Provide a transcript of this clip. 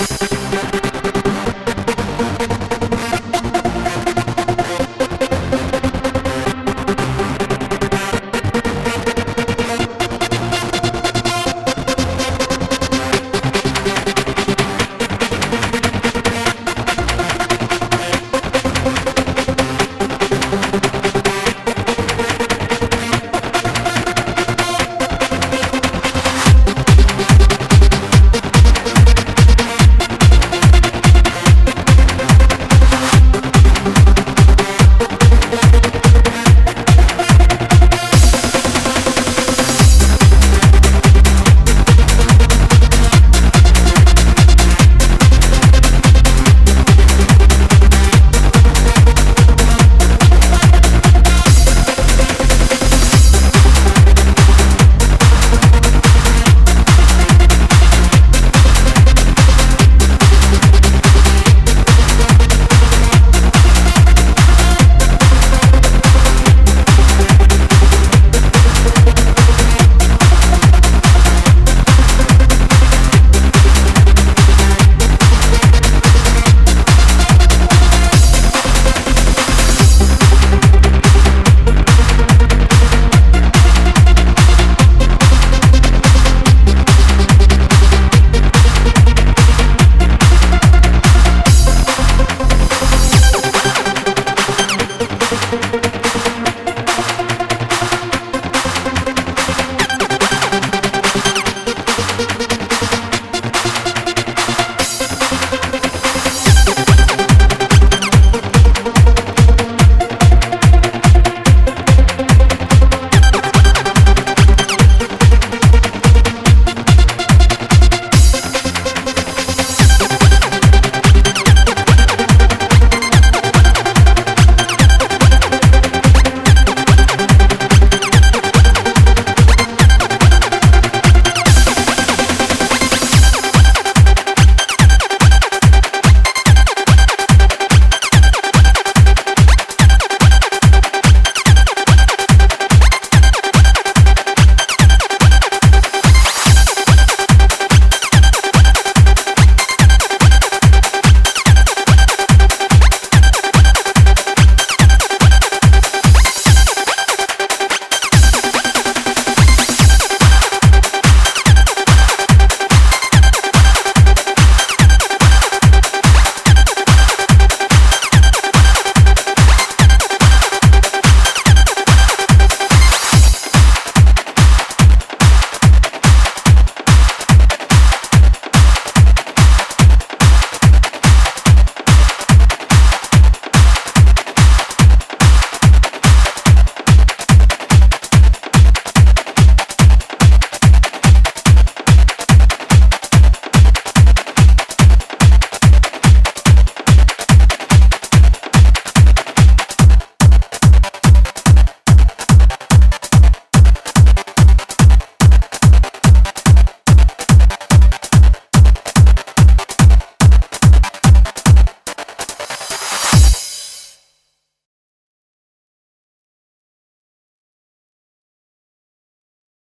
you